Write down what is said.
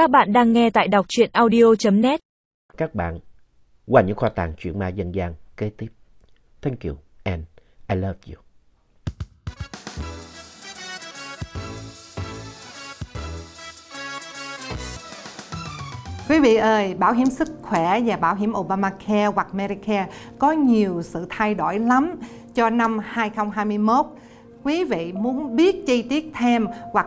Các bạn đang nghe tại đọc truyện audio.net. Các bạn qua những kho tàng truyện ma dân gian kế tiếp. Thank you and I love you. Quý vị ơi, bảo hiểm sức khỏe và bảo hiểm Obamacare hoặc Medicare có nhiều sự thay đổi lắm cho năm 2021. Quý vị muốn biết chi tiết thêm hoặc